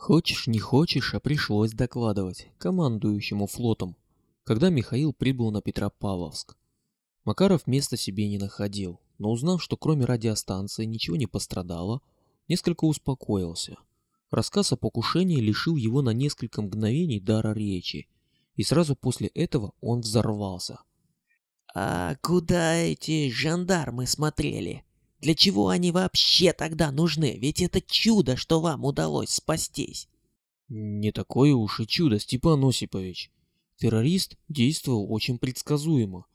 Хочешь, не хочешь, а пришлось докладывать командующему флотом, когда Михаил прибыл на Петропавловск. Макаров места себе не находил, но узнав, что кроме радиостанции ничего не пострадало, несколько успокоился. Рассказ о покушении лишил его на несколько мгновений дара речи, и сразу после этого он взорвался. «А куда эти жандармы смотрели?» Для чего они вообще тогда нужны? Ведь это чудо, что вам удалось спастись. Не такое уж и чудо, Степан Осипович. Террорист действовал очень предсказуемо.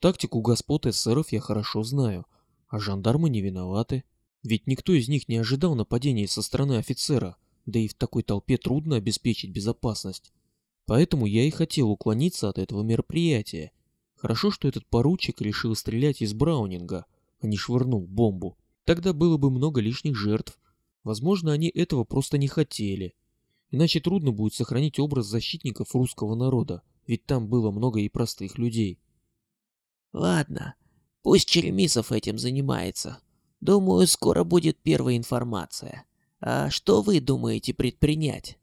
Тактику господ эсеров я хорошо знаю, а жандармы не виноваты. Ведь никто из них не ожидал нападения со стороны офицера, да и в такой толпе трудно обеспечить безопасность. Поэтому я и хотел уклониться от этого мероприятия. Хорошо, что этот поручик решил стрелять из Браунинга, а не швырнул бомбу. Тогда было бы много лишних жертв. Возможно, они этого просто не хотели. Иначе трудно будет сохранить образ защитников русского народа, ведь там было много и простых людей. Ладно, пусть Черемисов этим занимается. Думаю, скоро будет первая информация. А что вы думаете предпринять?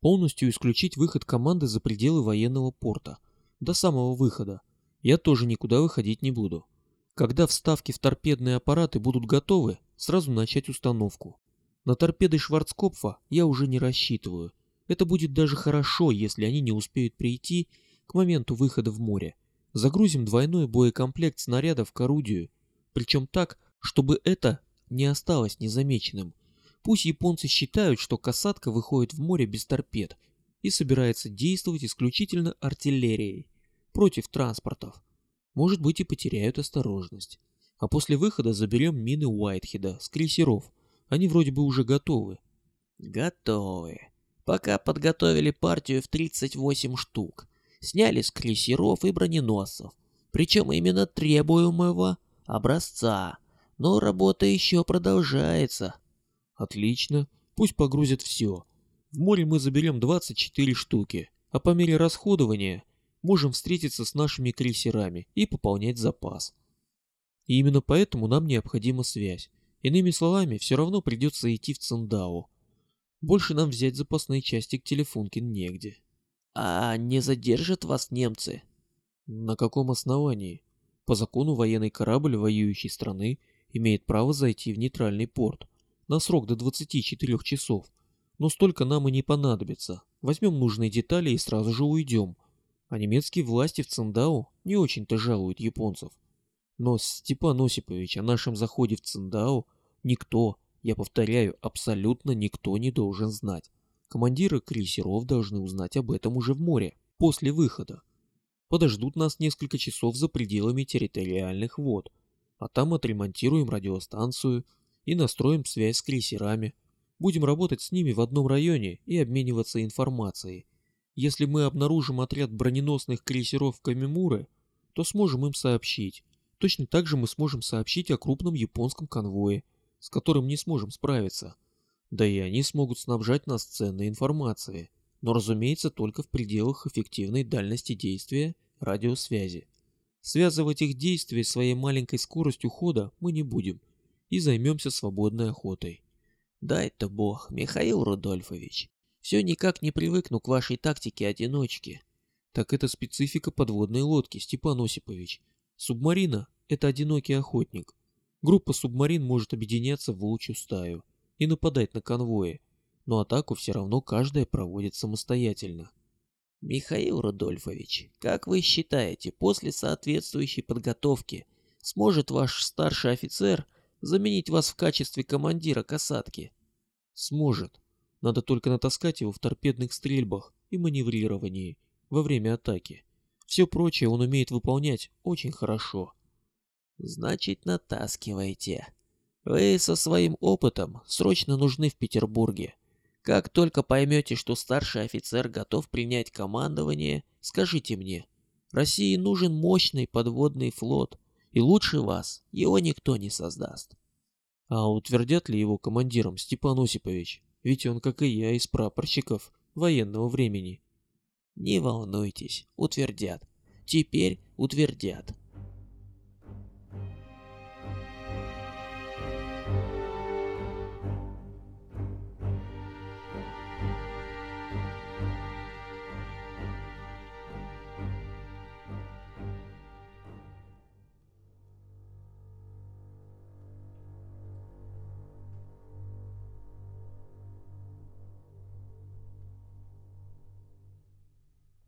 Полностью исключить выход команды за пределы военного порта. До самого выхода. Я тоже никуда выходить не буду. Когда вставки в торпедные аппараты будут готовы, сразу начать установку. На торпеды Шварцкопфа я уже не рассчитываю. Это будет даже хорошо, если они не успеют прийти к моменту выхода в море. Загрузим двойной боекомплект снарядов к орудию, причем так, чтобы это не осталось незамеченным. Пусть японцы считают, что касатка выходит в море без торпед и собирается действовать исключительно артиллерией против транспортов может быть и потеряют осторожность. А после выхода заберем мины Уайтхеда с крейсеров. Они вроде бы уже готовы. Готовы. Пока подготовили партию в 38 штук. Сняли с крейсеров и броненосцев. Причем именно требуемого образца. Но работа еще продолжается. Отлично. Пусть погрузят все. В море мы заберем 24 штуки. А по мере расходования можем встретиться с нашими крейсерами и пополнять запас. И именно поэтому нам необходима связь. Иными словами, все равно придется идти в Циндао. Больше нам взять запасные части к телефонке негде. А не задержат вас немцы? На каком основании? По закону военный корабль воюющей страны имеет право зайти в нейтральный порт на срок до 24 часов. Но столько нам и не понадобится. Возьмем нужные детали и сразу же уйдем а немецкие власти в Циндао не очень-то жалуют японцев. Но, Степан Осипович, о нашем заходе в Циндао никто, я повторяю, абсолютно никто не должен знать. Командиры крейсеров должны узнать об этом уже в море, после выхода. Подождут нас несколько часов за пределами территориальных вод, а там отремонтируем радиостанцию и настроим связь с крейсерами. Будем работать с ними в одном районе и обмениваться информацией. Если мы обнаружим отряд броненосных крейсеров Камимуры, то сможем им сообщить. Точно так же мы сможем сообщить о крупном японском конвое, с которым не сможем справиться. Да и они смогут снабжать нас ценной информацией, но разумеется только в пределах эффективной дальности действия радиосвязи. Связывать их действия своей маленькой скоростью хода мы не будем и займемся свободной охотой. Дай-то бог, Михаил Рудольфович. Все никак не привыкну к вашей тактике одиночки. Так это специфика подводной лодки, Степан Осипович. Субмарина — это одинокий охотник. Группа субмарин может объединяться в волчью стаю и нападать на конвои, но атаку все равно каждая проводит самостоятельно. Михаил Рудольфович, как вы считаете, после соответствующей подготовки сможет ваш старший офицер заменить вас в качестве командира касатки? Сможет. Надо только натаскать его в торпедных стрельбах и маневрировании во время атаки. Все прочее он умеет выполнять очень хорошо. Значит, натаскивайте. Вы со своим опытом срочно нужны в Петербурге. Как только поймете, что старший офицер готов принять командование, скажите мне. России нужен мощный подводный флот, и лучше вас его никто не создаст. А утвердят ли его командиром Степан Осипович? Ведь он, как и я, из прапорщиков военного времени. Не волнуйтесь, утвердят. Теперь утвердят.